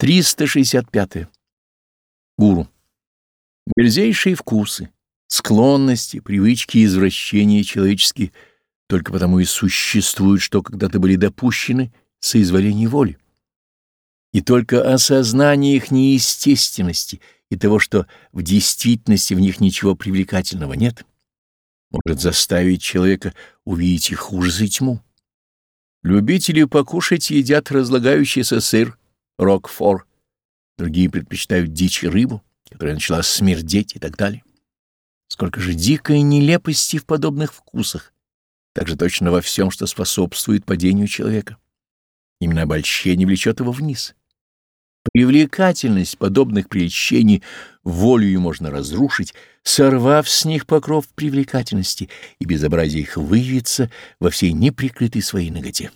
365. Гуру. Нельзейшие вкусы, склонности, привычки и извращения человеческие только потому и существуют, что когда-то были допущены соизволение воли. И только осознание их неестественности и того, что в действительности в них ничего привлекательного нет, может заставить человека увидеть их ужас и тьму. Любители покушать едят разлагающийся сыр, рокфор. Другие предпочитают дичь и рыбу, которая начала смердеть и так далее. Сколько же дикой нелепости в подобных вкусах, так же точно во всем, что способствует падению человека. Именно обольщение влечет его вниз. Привлекательность подобных прельщений волею можно разрушить, сорвав с них покров привлекательности, и безобразие их выявится во всей неприкрытой своей ноготе.